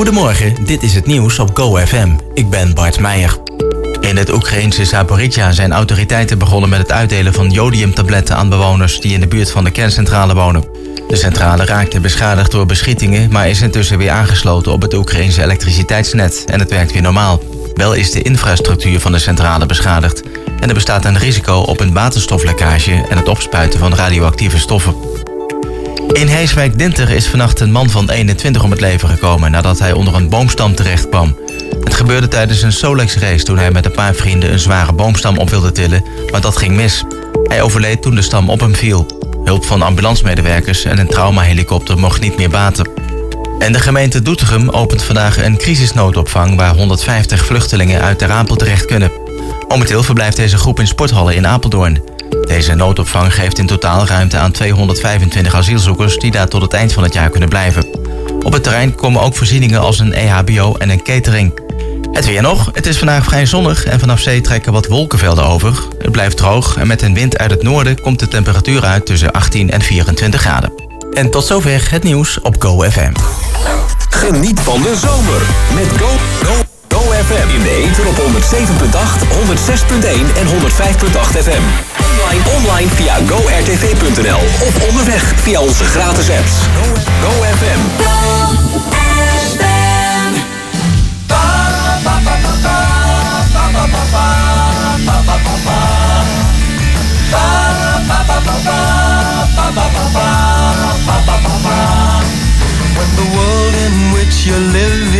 Goedemorgen, dit is het nieuws op GoFM. Ik ben Bart Meijer. In het Oekraïnse Zaporizhia zijn autoriteiten begonnen met het uitdelen van jodiumtabletten aan bewoners die in de buurt van de kerncentrale wonen. De centrale raakte beschadigd door beschietingen, maar is intussen weer aangesloten op het Oekraïnse elektriciteitsnet en het werkt weer normaal. Wel is de infrastructuur van de centrale beschadigd en er bestaat een risico op een waterstoflekkage en het opspuiten van radioactieve stoffen. In Heeswijk-Dinter is vannacht een man van 21 om het leven gekomen nadat hij onder een boomstam terecht kwam. Het gebeurde tijdens een Solex-race toen hij met een paar vrienden een zware boomstam op wilde tillen, maar dat ging mis. Hij overleed toen de stam op hem viel. Hulp van ambulancemedewerkers en een traumahelikopter mocht niet meer baten. En de gemeente Doetinchem opent vandaag een crisisnoodopvang waar 150 vluchtelingen uit Ter Apel terecht kunnen. Momenteel verblijft deze groep in sporthallen in Apeldoorn. Deze noodopvang geeft in totaal ruimte aan 225 asielzoekers die daar tot het eind van het jaar kunnen blijven. Op het terrein komen ook voorzieningen als een EHBO en een catering. Het weer nog. Het is vandaag vrij zonnig en vanaf zee trekken wat wolkenvelden over. Het blijft droog en met een wind uit het noorden komt de temperatuur uit tussen 18 en 24 graden. En tot zover het nieuws op GoFM. Geniet van de zomer met Go, Go, Go FM. Op 107.8, 106.1 en 105.8 FM. Online, online via gortv.nl of onderweg via onze gratis apps. Go, Go FM. When the world in which you're living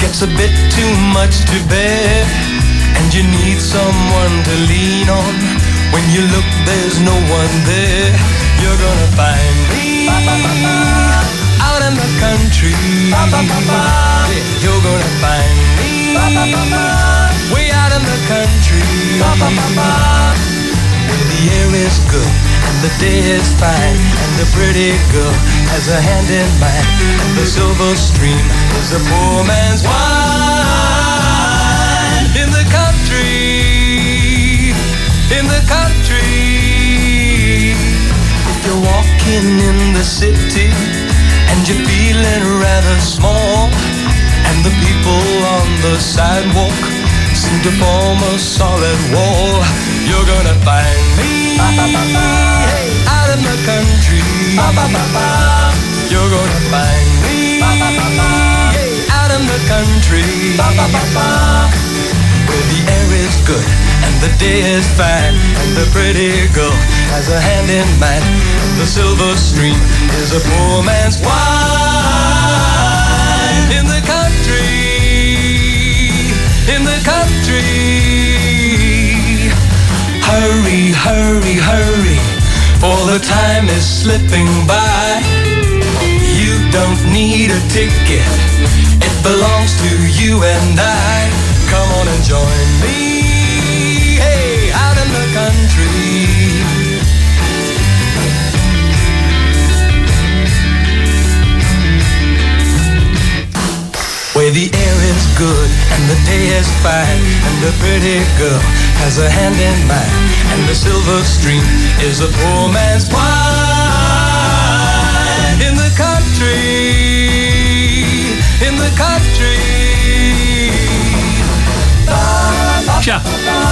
gets a bit too much to bear, and you need someone to lean on, when you look, there's no one there. You're gonna find me out in the country. You're gonna find me way out in the country. Where the air is good and the day is fine and the pretty girl has a hand in mine and the silver stream is a poor man's wine. In the country in the country if you're walking in the city and you're feeling rather small and the people on the sidewalk seem to form a solid wall you're gonna find me out in the country. You're gonna find me out in the country. Where the air is good and the day is fine and the pretty girl has a hand in mine. The silver stream is a poor man's wine Hurry, hurry, hurry, for the time is slipping by. You don't need a ticket, it belongs to you and I. Come on and join me, hey, out in the country. The air is good and the day is fine and the pretty girl has a hand in mine and the silver stream is a poor man's wine. In the country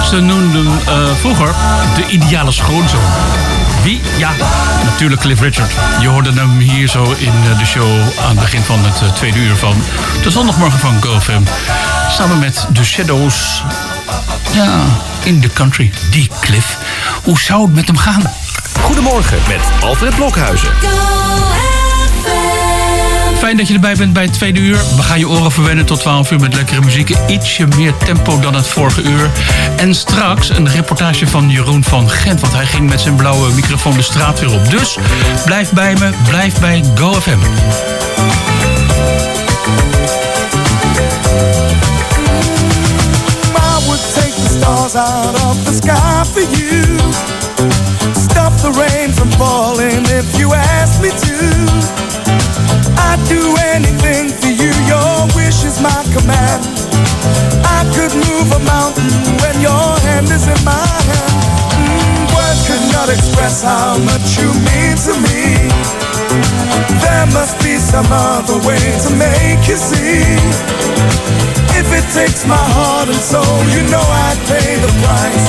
ze noemden uh, vroeger de ideale schoonzoon. Wie? Ja, natuurlijk Cliff Richard. Je hoorde hem hier zo in de show aan het begin van het tweede uur van de zondagmorgen van GoFam. Samen met The Shadows. Ja, in the country. Die Cliff. Hoe zou het met hem gaan? Goedemorgen met Alfred Blokhuizen. Fijn dat je erbij bent bij het tweede uur. We gaan je oren verwennen tot 12 uur met lekkere muziek. Ietsje meer tempo dan het vorige uur. En straks een reportage van Jeroen van Gent. Want hij ging met zijn blauwe microfoon de straat weer op. Dus blijf bij me, blijf bij GoFM. out of the sky for you. Stop the rain from falling if you ask me to. I'd do anything for you, your wish is my command. I could move a mountain when your hand is in my hand. Mm, words express how much you mean to me. There must be some other way to make you see. If it takes my heart and soul, you know I'd pay the price.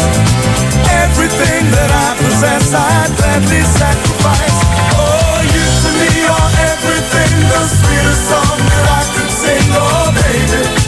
Everything that I possess, I'd gladly sacrifice. Oh, you to me are the sweetest song that I could sing, oh baby.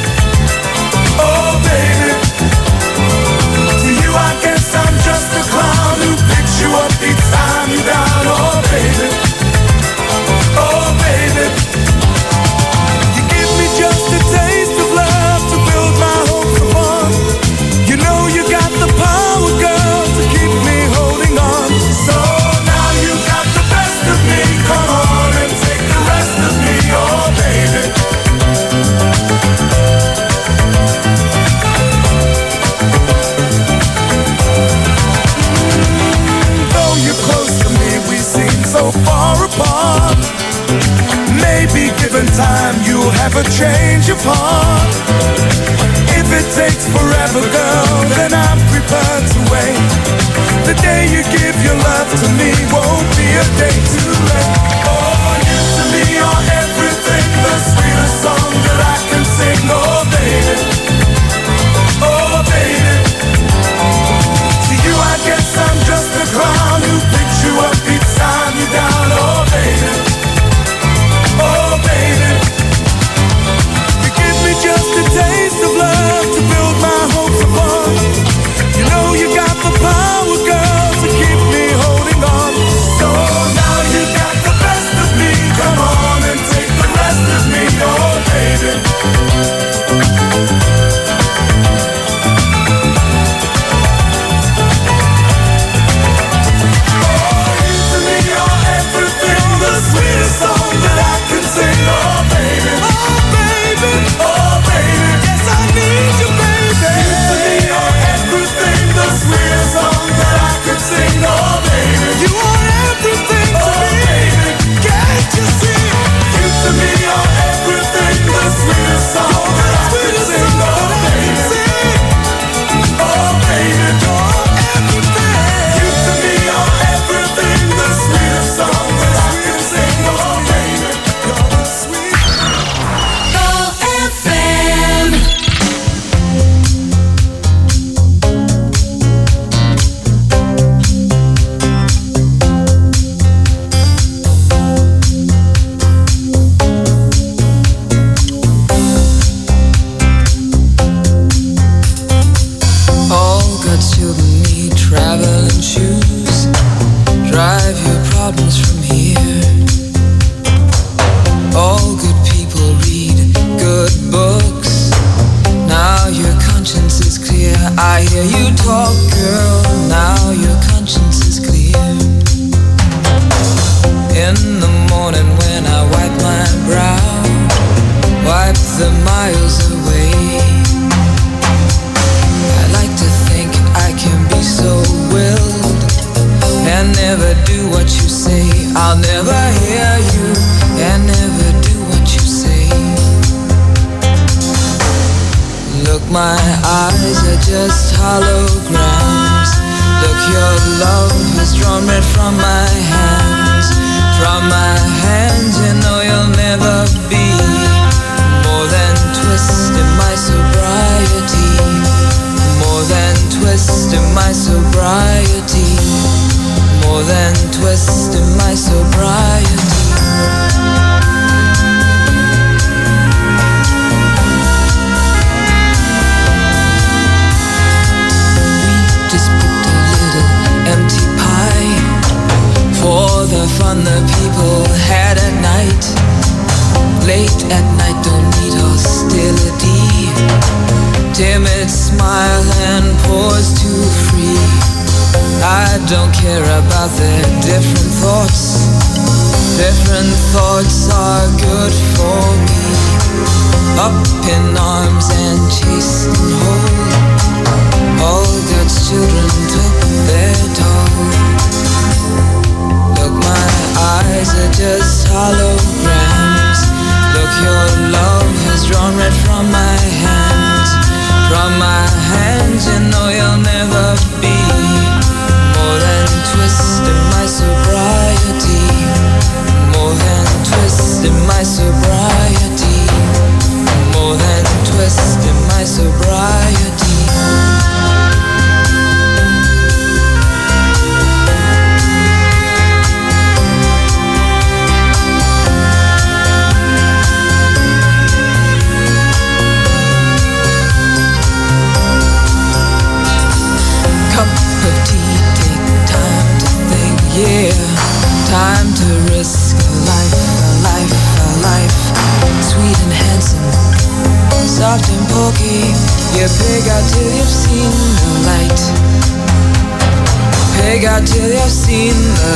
don't care about their different thoughts. Different thoughts are good for me. Up in arms and chasing home. All God's children took their toll. Look, my eyes are just holograms. Look, your love has drawn red from my hands, from my Still.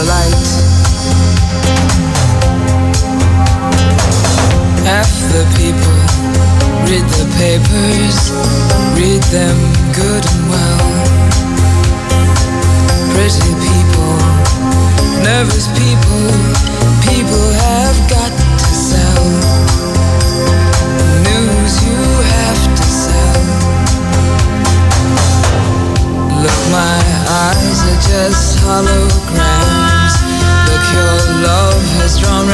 Light. Half the people read the papers, read them good and well. Pretty people, nervous people, people have got to sell. News you have to sell. Look, my eyes are just holograms.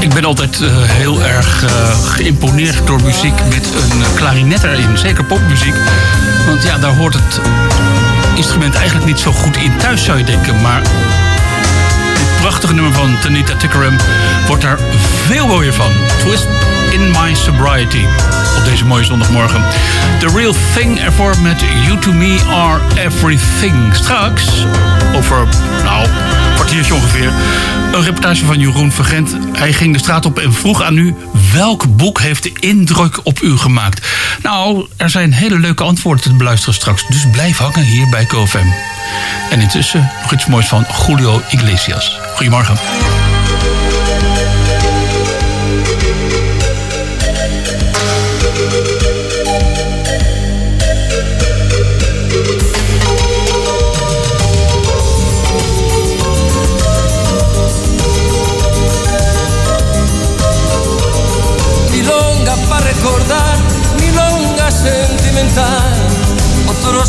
Ik ben altijd eh, heel erg eh, geïmponeerd door muziek met een klarinet erin. Zeker popmuziek. Want ja, daar hoort het instrument eigenlijk niet zo goed in thuis, zou je denken. Maar dit prachtige nummer van Tanita Tikaram wordt daar veel mooier van. Twist in my sobriety. Op deze mooie zondagmorgen. The real thing ervoor met You to me are everything. Straks, over nou, een kwartiertje ongeveer, een reportage van Jeroen Vergent. Hij ging de straat op en vroeg aan u... welk boek heeft de indruk op u gemaakt? Nou, er zijn hele leuke antwoorden te beluisteren straks. Dus blijf hangen hier bij KFM. En intussen nog iets moois van Julio Iglesias. Goedemorgen.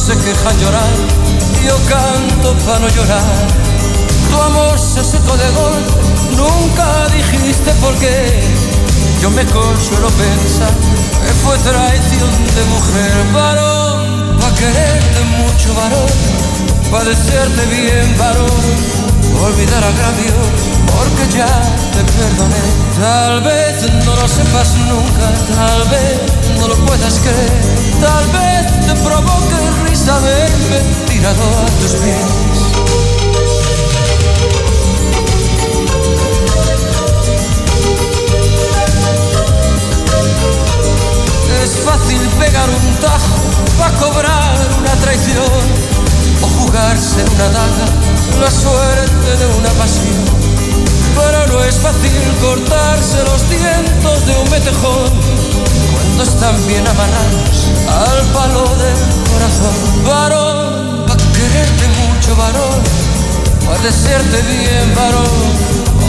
Se quejan llorar, yo canto para no llorar. Tu amor se secó de golpe, nunca dijiste por qué. Yo me consuelo pensar que fue traición de mujer, varón, pa' quererte mucho, varón, pa' desearte bien, varón, olvidar agravios, porque ya te perdoné. Tal vez no lo sepas nunca, tal vez no lo puedas creer, tal vez te provoque risa verme tirado a tus pies. Es fácil pegar un tajo para cobrar una traición o jugarse una daga la suerte de una pasión. Pero no es fácil cortarse los dientes de un metejón cuando están bien amarrados al palo del corazón. Varón, pa' quererte mucho, varón, pa' desearte bien, varón,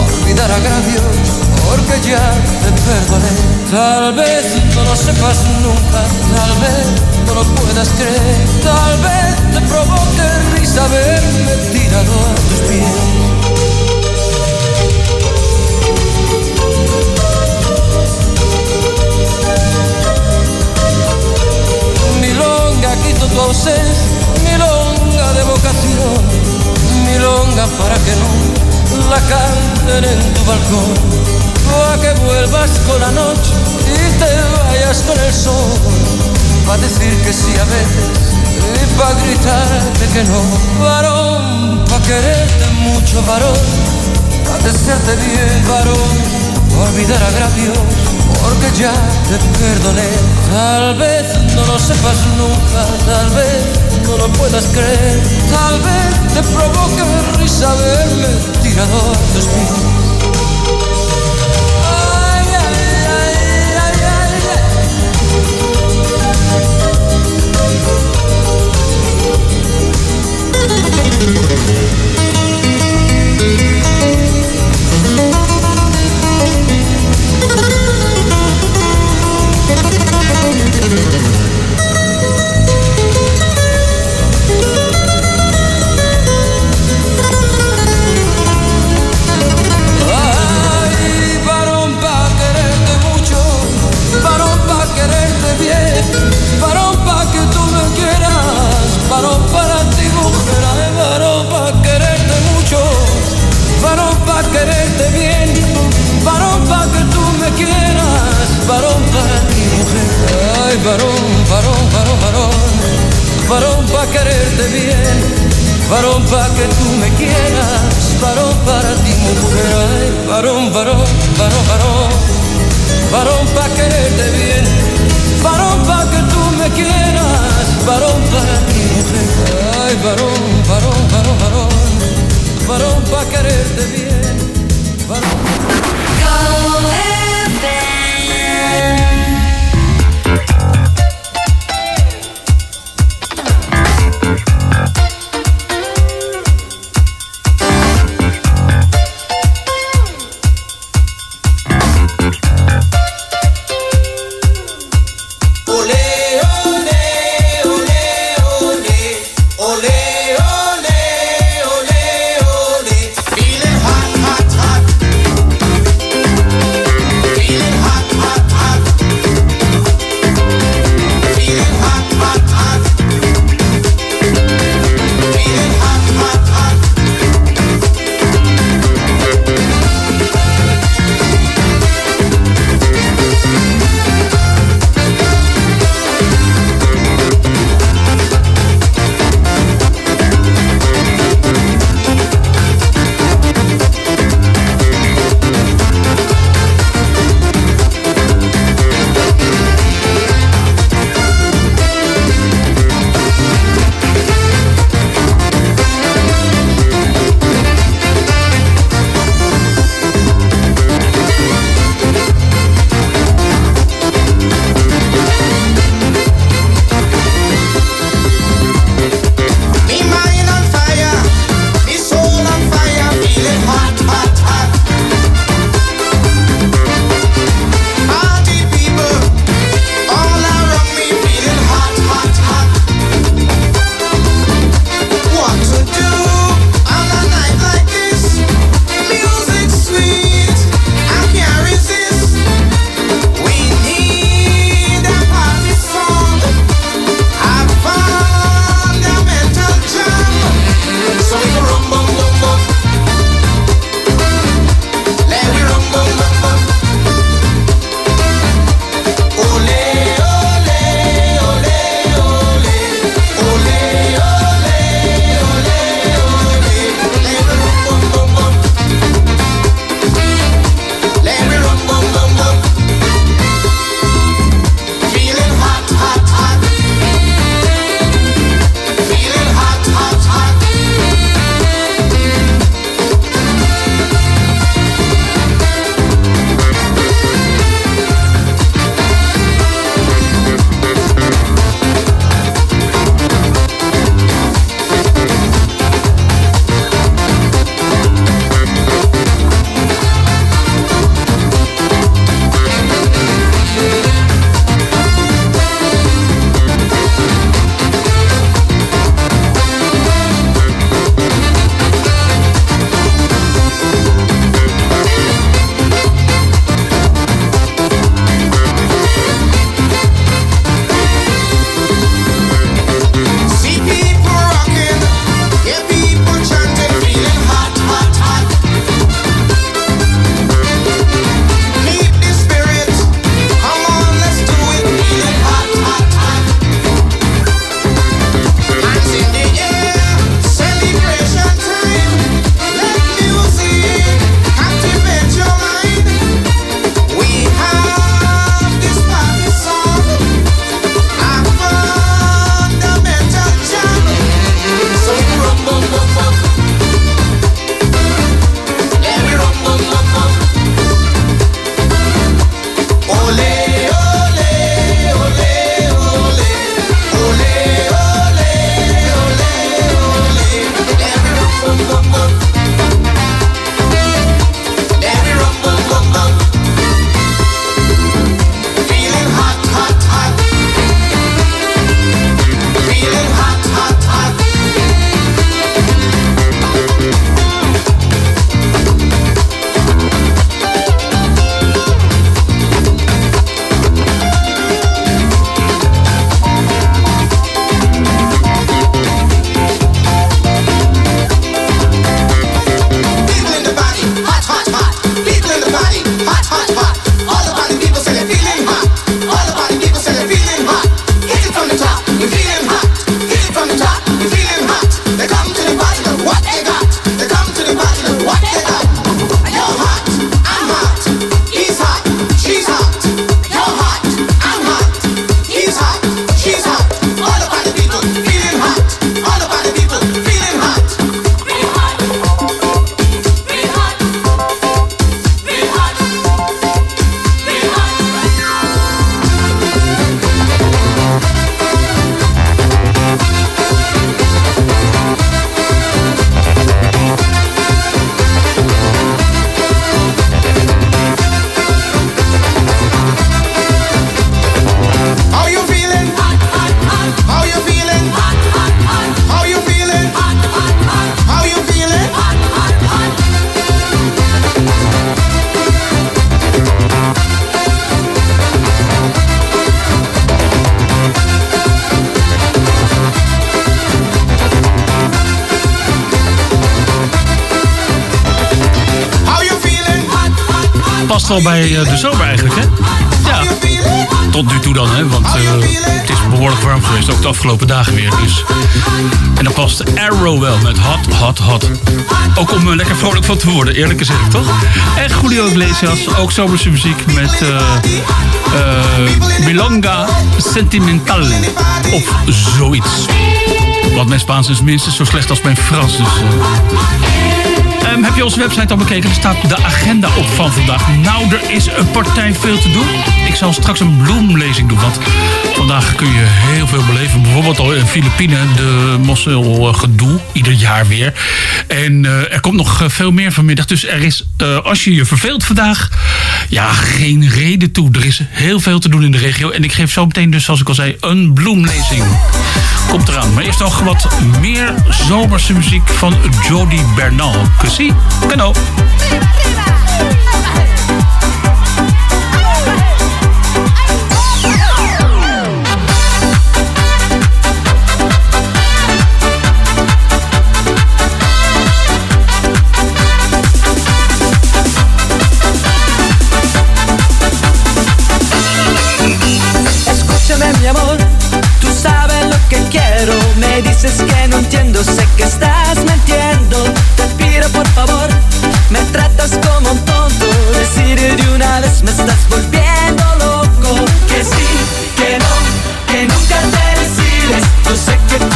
olvidar agravios, porque ya te perdoné. Tal vez no lo sepas nunca, tal vez no lo puedas creer, tal vez te provoque risa verme tirado a tus pies. Quito tu ausencia, milonga de vocación, milonga para que no la canten en tu balcón, para que vuelvas con la noche y te vayas con el sol, para decir que sí a veces y para gritarte que no, varón, para quererte mucho, varón, para desearte bien, varón, pa' olvidar agravios, porque ya te perdoné. Tal vez no lo sepas nunca, tal vez no lo puedas creer, tal vez te provoque risa verme wel bij uh, de zomer eigenlijk, hè? Ja. Tot nu toe dan, hè? Want uh, het is behoorlijk warm geweest, ook de afgelopen dagen weer. Dus. En dan past Arrow wel met hot, hot, hot. Ook om er lekker vrolijk van te worden, eerlijk gezegd, toch? En Julio Iglesias, ook zomerse muziek met Milonga Sentimental. Of zoiets. Want mijn Spaans is minstens zo slecht als mijn Frans. Dus. Um, heb je onze website al bekeken? Er staat de agenda op van vandaag. Nou, er is een partij veel te doen. Ik zal straks een bloemlezing doen. Want vandaag kun je heel veel beleven. Bijvoorbeeld al in Filipijnen de mosselgedoe. Ieder jaar weer. En uh, er komt nog veel meer vanmiddag. Dus er is, uh, als je je verveelt vandaag... Ja, geen reden toe. Er is heel veel te doen in de regio. En ik geef zo meteen dus, zoals ik al zei, een bloemlezing. Komt eraan. Maar eerst nog wat meer zomerse muziek van Jody Bernal. Kussie, tú sabes lo que quiero. Me dices que no entiendo, sé que estás mintiendo. Pido por favor, me tratas como un tonto. Decir de una vez me estás volviendo loco. Que sí, que no, que nunca te decides. Yo sé que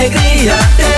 alegría.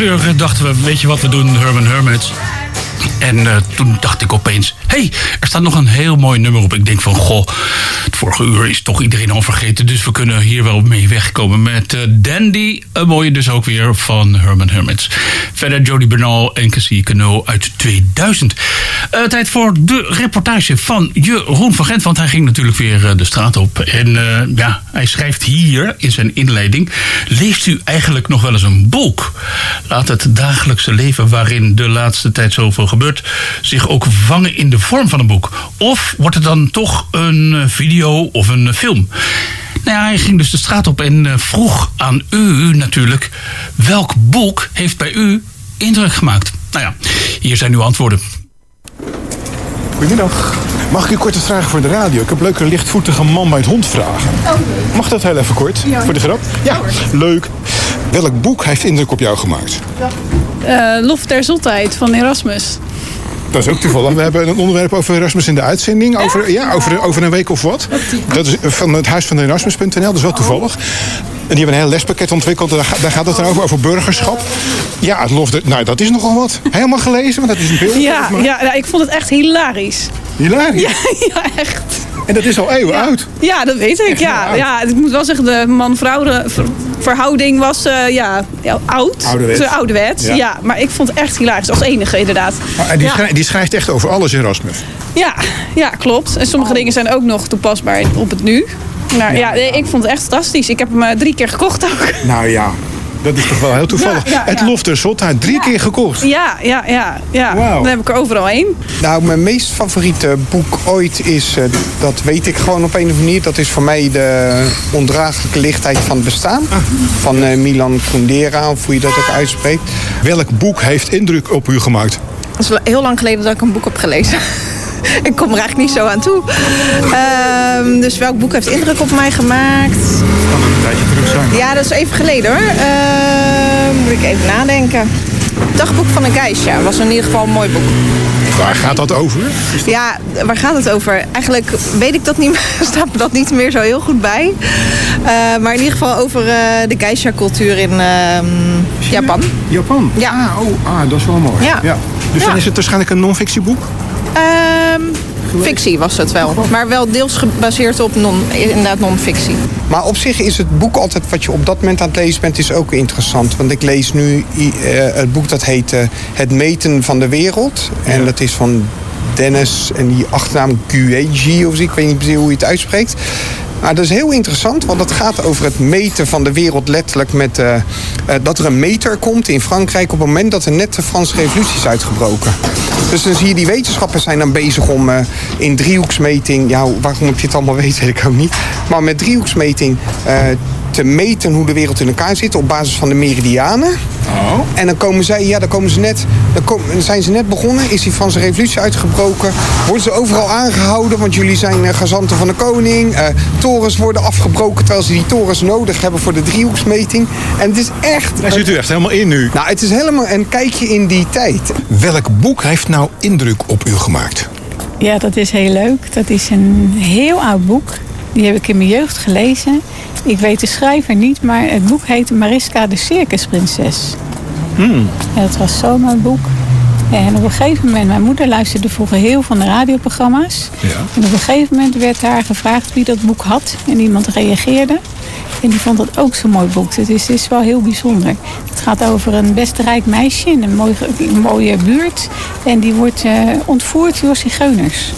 Uur dachten we, weet je wat we doen, Herman Hermits. En eh, toen dacht ik opeens, hey, er staat nog een heel mooi nummer op. Ik denk van, goh, het vorige uur is toch iedereen al vergeten. Dus we kunnen hier wel mee wegkomen met uh, Dandy. Een mooie dus ook weer van Herman Hermits. Verder Jody Bernal en Cassie Cano uit 2000. Uh, tijd voor de reportage van Jeroen van Gent. Want hij ging natuurlijk weer de straat op. En ja, hij schrijft hier in zijn inleiding... Leest u eigenlijk nog wel eens een boek? Laat het dagelijkse leven waarin de laatste tijd zoveel gebeurt... zich ook vangen in de vorm van een boek? Of wordt het dan toch een video of een film? Nou ja, hij ging dus de straat op en vroeg aan u natuurlijk... welk boek heeft bij u indruk gemaakt? Nou ja, hier zijn uw antwoorden. Goedemiddag. Mag ik u kort een vraag voor de radio? Ik heb een leuke lichtvoetige man bij het hond vragen. Mag dat heel even kort? Voor de grap? Ja, leuk. Welk boek heeft indruk op jou gemaakt? Uh, Lof der Zotheid van Erasmus. Dat is ook toevallig. We hebben een onderwerp over Erasmus in de uitzending. Over, ja, over, over een week of wat. Dat is van het huis van Erasmus.nl. Dat is wel toevallig. En die hebben een heel lespakket ontwikkeld. Daar, gaat het dan over, over burgerschap. Ja, het lof nou, dat is nogal wat. Helemaal gelezen, want dat is een beeld. Ja, ja, ik vond het echt hilarisch. Hilarisch? Ja, ja echt. En dat is al eeuwen ja. oud. Ja, dat weet ik. Ja, ja, ik moet wel zeggen, de man-vrouw verhouding was uh, ja, oud. Ouderwets. ouderwets. Ja. ja. maar ik vond het echt hilarisch. Als enige inderdaad. Maar die, schrijft, die schrijft echt over alles, Erasmus. Ja, ja klopt. En sommige dingen zijn ook nog toepasbaar op het nu. Nou, ja, ik vond het echt fantastisch. Ik heb hem uh, drie keer gekocht ook. Nou ja, dat is toch wel heel toevallig. Ja, ja, het Lof der Zotheid, drie keer gekocht. Ja, ja, ja. ja. Wow. Dan heb ik er overal één. Nou, mijn meest favoriete boek ooit is, uh, dat weet ik gewoon op een of andere manier... dat is voor mij de ondraaglijke lichtheid van het bestaan. Ah. Van uh, Milan Kundera, of hoe je dat ook uitspreekt. Welk boek heeft indruk op u gemaakt? Dat is heel lang geleden dat ik een boek heb gelezen. ik kom er eigenlijk niet zo aan toe. Uh, dus welk boek heeft indruk op mij gemaakt? Kan een tijdje terug zijn. Ja, dat is even geleden hoor. Uh, moet ik even nadenken. Dagboek van een geisha was in ieder geval een mooi boek. Waar gaat dat over? Dat... Ja, waar gaat het over? Eigenlijk weet ik dat niet meer, staat me dat niet meer zo heel goed bij. Uh, maar in ieder geval over uh, de geisha-cultuur in uh, Japan. Japan? Ja. Ah, oh, ah, dat is wel mooi. Ja. ja. Dus ja. dan is het waarschijnlijk een non-fictieboek? Um, fictie was het wel. Maar wel deels gebaseerd op non, inderdaad non-fictie. Maar op zich is het boek altijd wat je op dat moment aan het lezen bent... is ook interessant. Want ik lees nu uh, het boek dat heet uh, Het meten van de wereld. En ja. dat is van Dennis en die achternaam Gueji of zo. Ik weet niet precies hoe je het uitspreekt. Maar dat is heel interessant, want het gaat over het meten van de wereld letterlijk met uh, uh, dat er een meter komt in Frankrijk op het moment dat er net de Franse revolutie is uitgebroken. Dus dan zie je die wetenschappers zijn dan bezig om uh, in driehoeksmeting, ja, waarom ik dit allemaal weet, weet ik ook niet. Maar met driehoeksmeting te meten hoe de wereld in elkaar zit op basis van de meridianen. Oh. En dan komen zij, ja, dan komen ze net, dan, dan zijn ze net begonnen, is die Franse revolutie uitgebroken, worden ze overal aangehouden, want jullie zijn uh, gezanten van de koning. Uh, torens worden afgebroken terwijl ze die torens nodig hebben voor de driehoeksmeting. En het is echt. Daar zit u echt helemaal in nu. Nou, het is helemaal een kijkje in die tijd. Welk boek heeft nou indruk op u gemaakt? Ja, dat is heel leuk. Dat is een heel oud boek. Die heb ik in mijn jeugd gelezen. Ik weet de schrijver niet, maar het boek heet Mariska de Circusprinses. Hmm. Ja, dat was zo'n mooi boek. En op een gegeven moment, mijn moeder luisterde vroeger heel van de radioprogramma's. Ja. En op een gegeven moment werd haar gevraagd wie dat boek had. En iemand reageerde. En die vond dat ook zo'n mooi boek. Het is, is wel heel bijzonder. Het gaat over een best rijk meisje in een mooie, een mooie buurt. En die wordt uh, ontvoerd door zigeuners.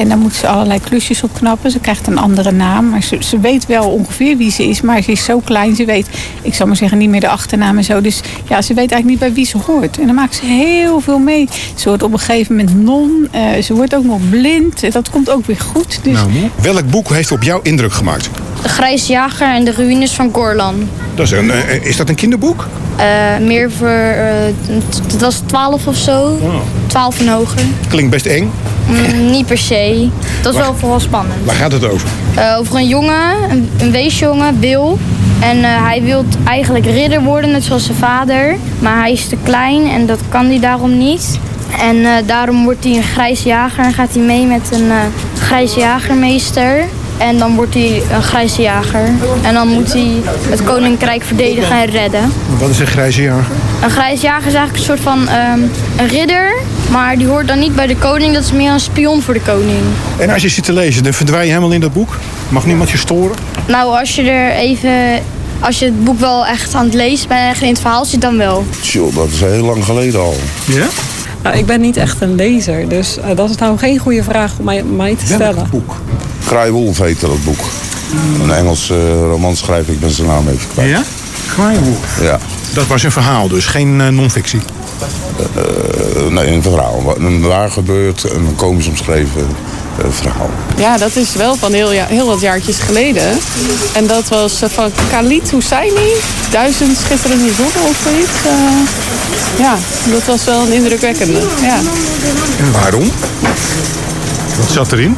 En dan moet ze allerlei klusjes opknappen. Ze krijgt een andere naam. Maar ze, ze weet wel ongeveer wie ze is. Maar ze is zo klein. Ze weet, ik zal maar zeggen, niet meer de achternaam en zo. Dus ja, ze weet eigenlijk niet bij wie ze hoort. En dan maakt ze heel veel mee. Ze wordt op een gegeven moment non. Uh, ze wordt ook nog blind. Dat komt ook weer goed. Dus... Nou, welk boek heeft op jou indruk gemaakt? De Grijze Jager en de Ruïnes van Gorlan. Dat is, een, uh, is dat een kinderboek? Uh, meer voor, het was 12 of zo. Oh. 12 en hoger. Klinkt best eng. Mm, niet per se. Dat is waar, wel vooral spannend. Waar gaat het over? Uh, over een jongen, een, een weesjongen, Bill. En uh, hij wil eigenlijk ridder worden, net zoals zijn vader. Maar hij is te klein en dat kan hij daarom niet. En uh, daarom wordt hij een grijs jager en gaat hij mee met een grijs jagermeester. En dan wordt hij een grijze jager. En dan moet hij het koninkrijk verdedigen en redden. Wat is een grijze jager? Een grijze jager is eigenlijk een soort van ehm, een ridder. Maar die hoort dan niet bij de koning. Dat is meer een spion voor de koning. En als je zit te lezen, dan verdwijn je helemaal in dat boek? Mag niemand je storen? Nou, als je er even... Als je het boek wel echt aan het lezen bent en echt in het verhaal zit, dan wel. Tjoh, dat is heel lang geleden al. Ja? Nou, ik ben niet echt een lezer, dus eh, dat is nou geen goede vraag om mij, mij te stellen. boek? Kraaiwolf heette dat boek. Een Engels eh, romanschrijver, ik ben zijn naam even kwijt. Ja? Kraaienboek. Ja. Dat was een verhaal dus, geen eh, non-fictie. Eh, nee, een verhaal. Een waar gebeurd, een komisch omschreven eh, verhaal. Ja, dat is wel van heel, ja, heel wat jaartjes geleden. En dat was eh, van Khalid Hosseini, Duizend schitterende zonnen of zoiets. Eh, ja, dat was wel een indrukwekkende. Ja. En waarom? Wat zat erin?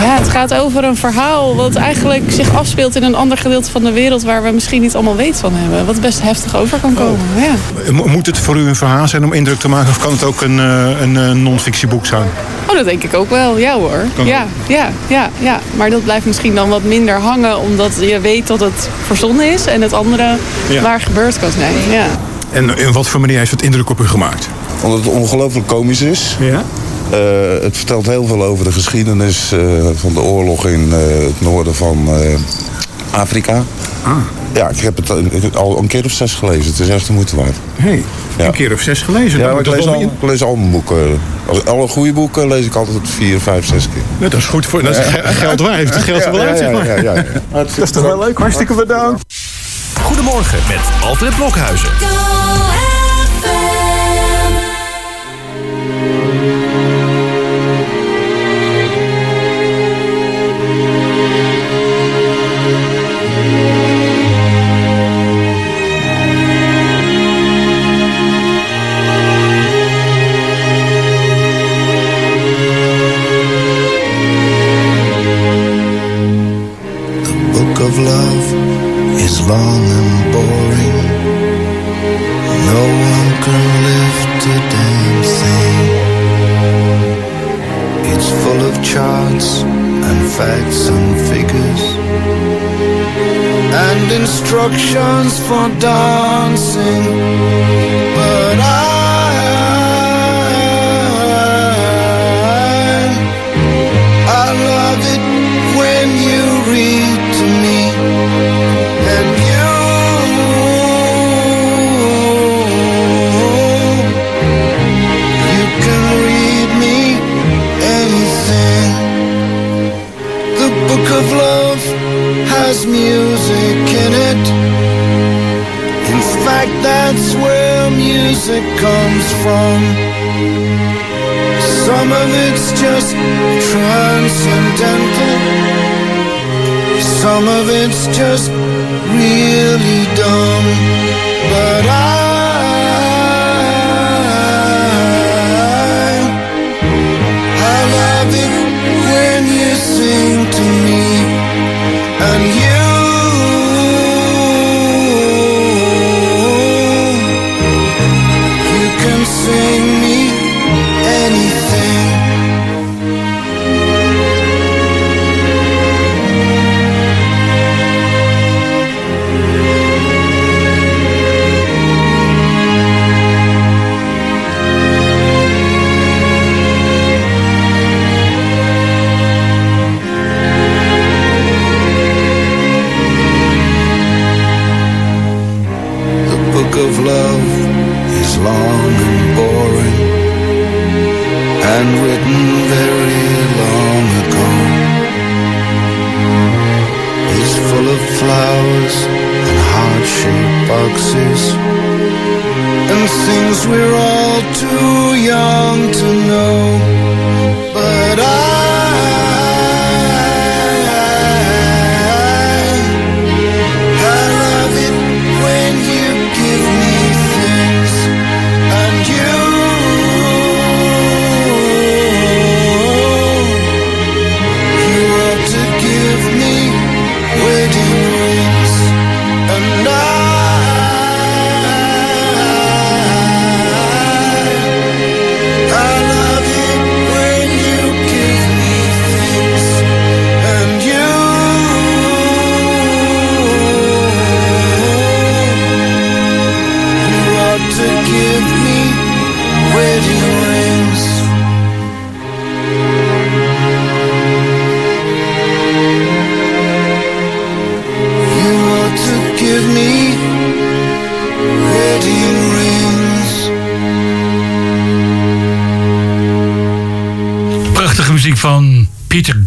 Ja, het gaat over een verhaal wat eigenlijk zich afspeelt in een ander gedeelte van de wereld waar we misschien niet allemaal weet van hebben. Wat best heftig over kan komen. Ja. Mo- Moet het voor u een verhaal zijn om indruk te maken of kan het ook een, eh, een eh, non-fictieboek zijn? Oh, dat denk ik ook wel. Ja hoor. Kan Ja, ja, ja, ja. Maar dat blijft misschien dan wat minder hangen omdat je weet dat het verzonnen is en het andere Ja. waar gebeurd kan zijn. Ja. En in wat voor manier heeft het indruk op u gemaakt? Omdat het ongelooflijk komisch is. Ja? Eh, het vertelt heel veel over de geschiedenis eh, van de oorlog in eh, het noorden van eh, Afrika. Ah. Ja, ik heb het al- een keer of zes gelezen. Het is echt de moeite waard. Hey, een keer of zes gelezen. Ja, ik lees, al, ik lees al mijn boeken. Als alle goede boeken lees ik altijd vier, vijf, zes keer. Ja, dat is goed voor. Dat is ge- geld waar. Heeft het geld er zeg maar. ja, ja, ja. Dat is toch wel leuk. Hartstikke bedankt. Goedemorgen met Alfred Blokhuizen. Is long and boring. No one can lift a damn thing. It's full of charts and facts and figures and instructions for dancing. But I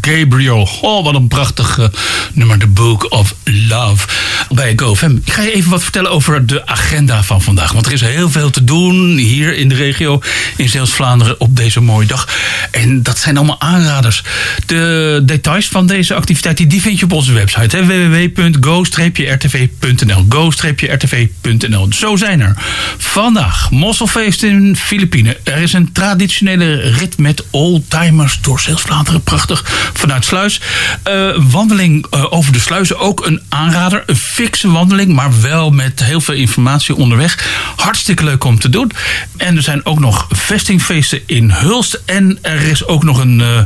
Gabriel. Oh, wat een prachtig eh, nummer. The Book of Love. Bij GoFM. Ik ga je even wat vertellen over de agenda van vandaag. Want er is heel veel te doen hier in de regio. In Zeeuws-Vlaanderen op deze mooie dag. En dat zijn allemaal aanraders. De details van deze activiteit die vind je op onze website. www.go-rtv.nl Go-rtv.nl Zo zijn er. Vandaag Mosselfeest in Filipijnen. Er is een traditionele rit met oldtimers door Zeeuws-Vlaanderen. Prachtig vanuit Sluis. Eh, wandeling eh, over de sluizen, ook een aanrader. Fikse wandeling, maar wel met heel veel informatie onderweg. Hartstikke leuk om te doen. En er zijn ook nog vestingfeesten in Hulst. En er is ook nog een eh,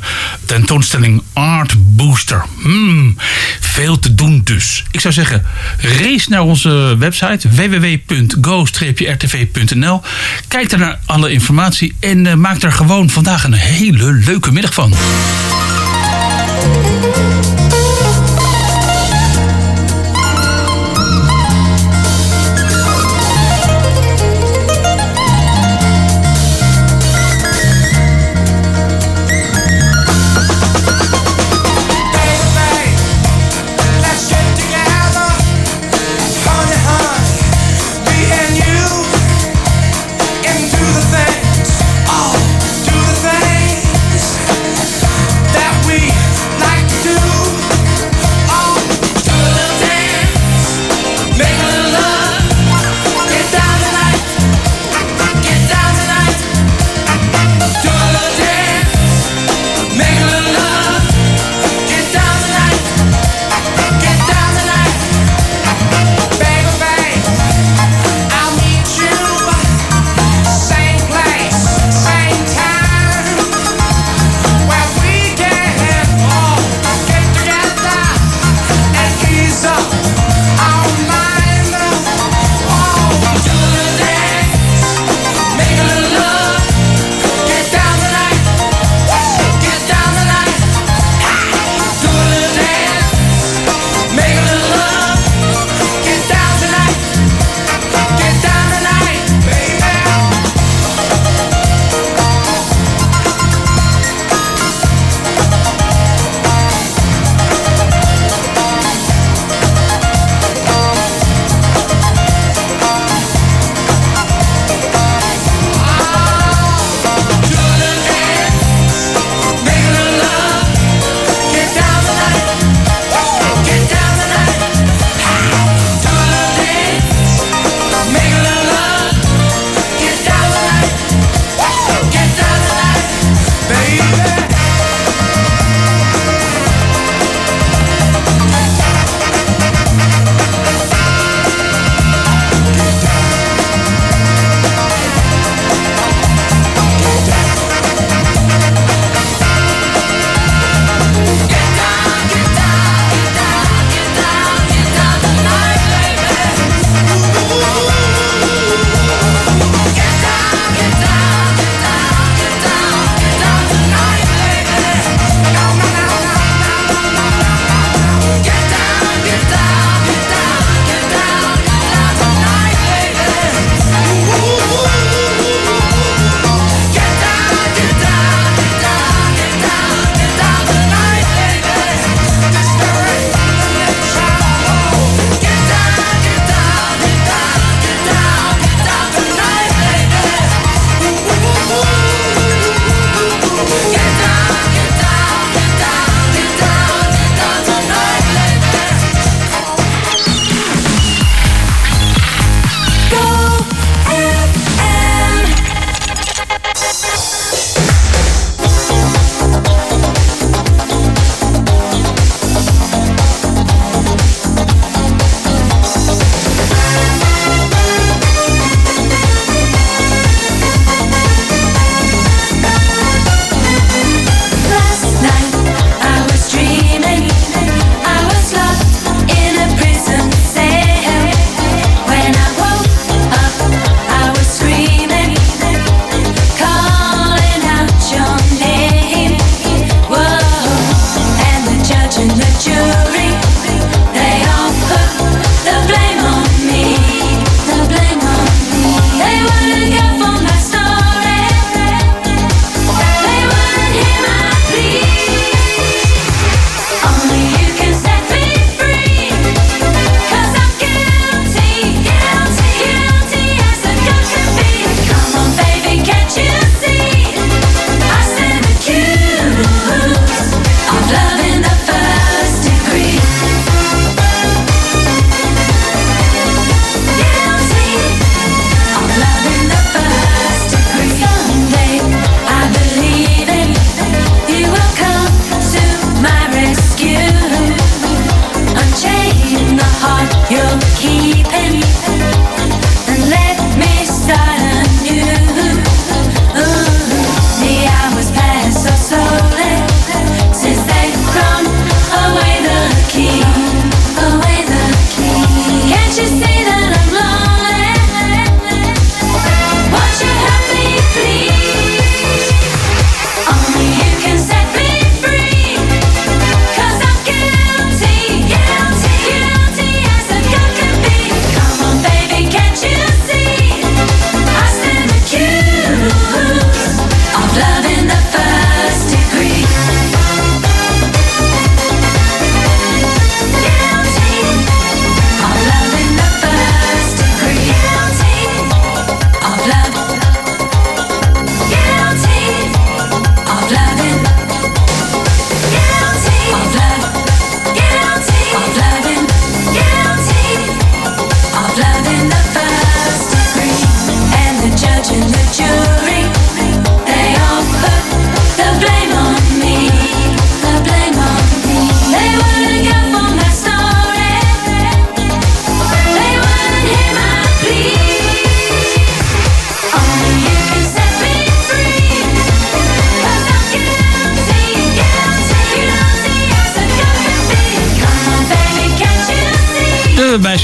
tentoonstelling Art Booster. Hmm, veel te doen dus. Ik zou zeggen, race naar onze website www.go-rtv.nl. Kijk daar naar alle informatie en maak er gewoon vandaag een hele leuke middag van.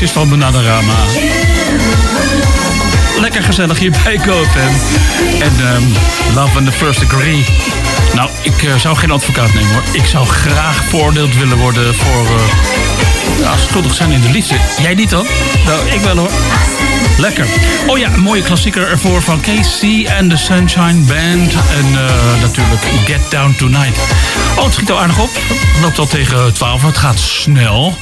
Is van Bananarama. Lekker gezellig hier bij En ehm, Love and the First Degree. Nou, ik eh, zou geen advocaat nemen hoor. Ik zou graag veroordeeld willen worden voor uh, schuldig zijn in de liefde. Jij niet dan? Nou, ik wel hoor. Lekker. Oh ja, mooie klassieker ervoor van KC en the Sunshine Band. En eh, natuurlijk Get Down Tonight. Oh, het schiet al aardig op. Het loopt al tegen 12. Het gaat snel.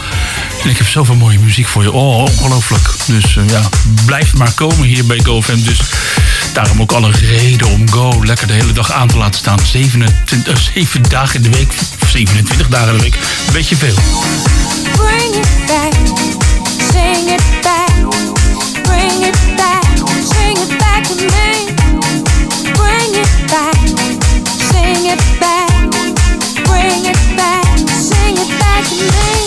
Ik heb zoveel mooie muziek voor je. Oh, ongelooflijk. Dus uh, ja, blijf maar komen hier bij GoFam. Dus daarom ook alle reden om Go lekker de hele dag aan te laten staan. 27, 7 eh, dagen in de week, 27 dagen in de week. Een beetje veel. Bring it back, sing it back. Bring it back, sing it back to me. Bring it back, sing it back. Bring it back, sing it back to me.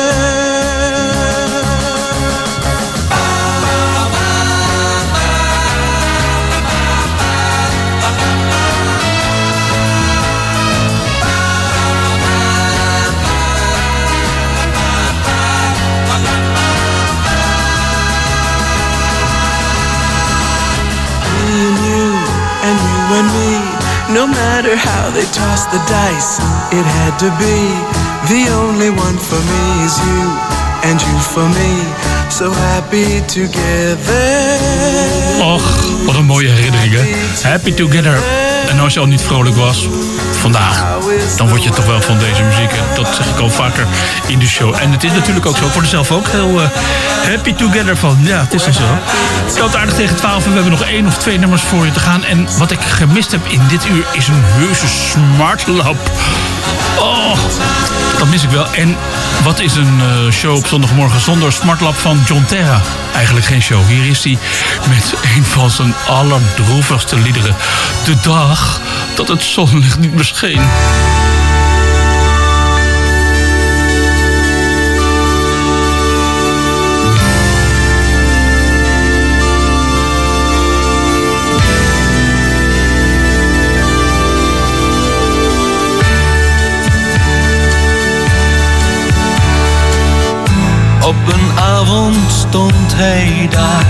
No matter how they toss the dice, it had to be. The only one for me is you, and you for me. So happy together. Och, wat een mooie herinnering, hè? Happy Together. En als je al niet vrolijk was vandaag, dan word je toch wel van deze muziek. Dat zeg ik al vaker in de show. En het is natuurlijk ook zo. Er zelf ook heel eh, happy together van. Ja, het is dan zo. Het loopt aardig tegen 12 en we hebben nog één of twee nummers voor je te gaan. En wat ik gemist heb in dit uur is een heuse smartlap. Oh, dat mis ik wel. En wat is een eh, show op zondagmorgen zonder smartlap van John Terra? Eigenlijk geen show. Hier is hij met een van zijn allerdroevigste liederen. De dag dat het zonlicht niet meer stond hij daar,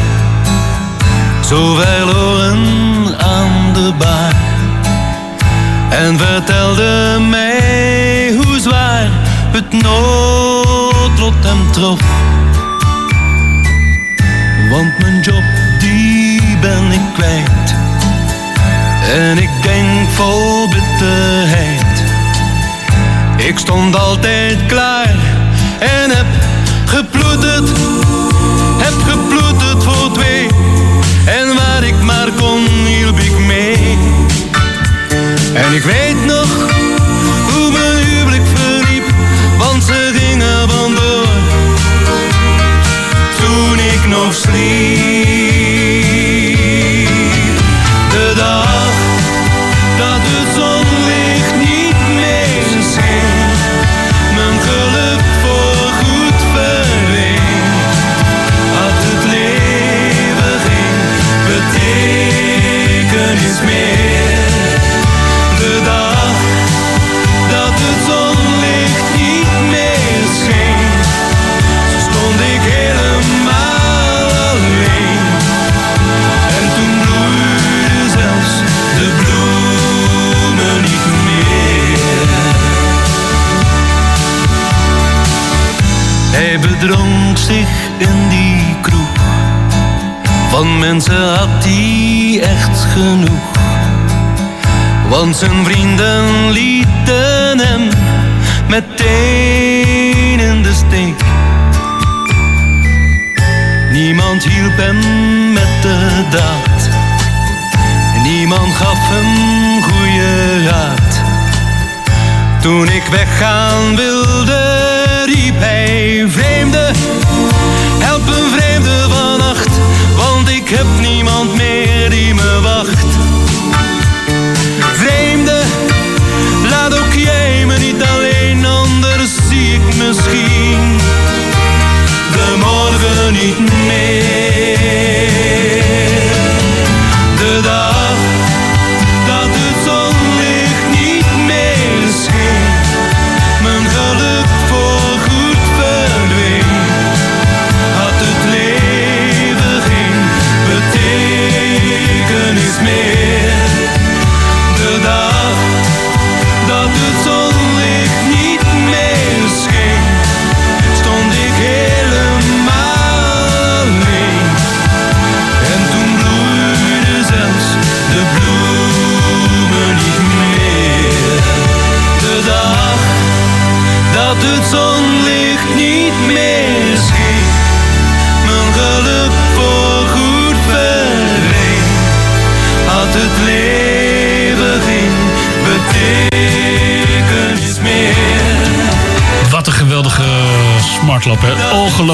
zo verloren aan de bar. En vertelde mij hoe zwaar het noodlot hem trof. Want mijn job, die ben ik kwijt. En ik denk vol bitterheid. Ik stond altijd klaar En ik weet nog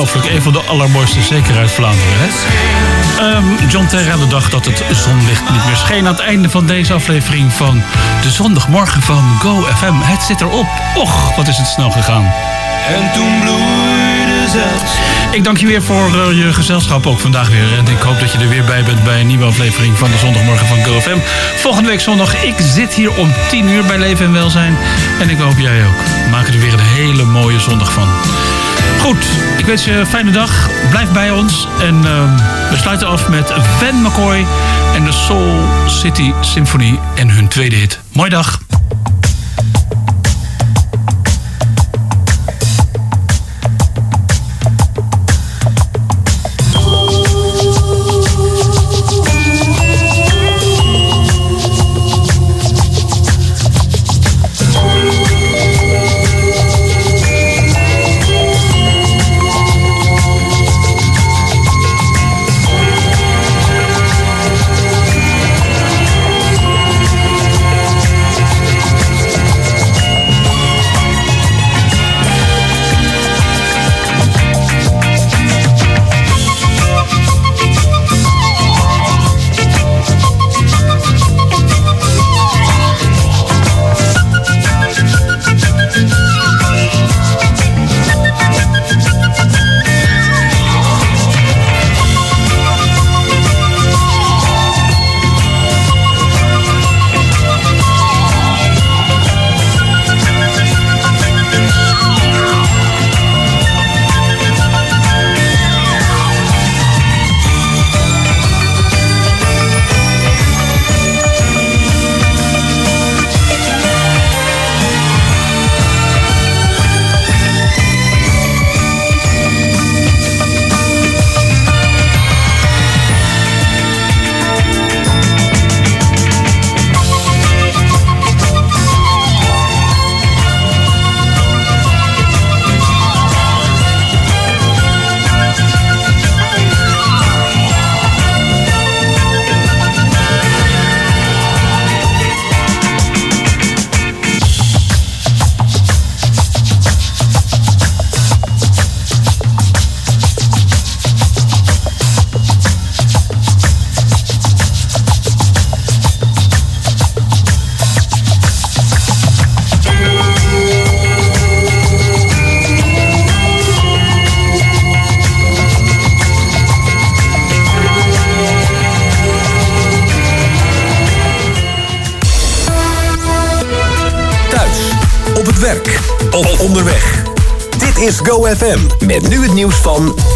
Ongelooflijk, een van de allermooiste, zeker uit Vlaanderen. Hè? Ehm, John Terra de dag dat het zonlicht niet meer scheen... aan het einde van deze aflevering van de zondagmorgen van Go FM. Het zit erop. Och, wat is het snel gegaan. En toen bloeide zelfs Ik dank je weer voor eh, je gezelschap ook vandaag weer. En ik hoop dat je er weer bij bent bij een nieuwe aflevering van de zondagmorgen van GoFM. Volgende week zondag, ik zit hier om 10 uur bij Leven en Welzijn. En ik hoop jij ook. Maak er weer een hele mooie zondag van. Goed, ik wens je een fijne dag. Blijf bij ons. En ehm, we sluiten af met Van McCoy en de Soul City Symphony en hun tweede hit. Mooi dag. Van 12 uur.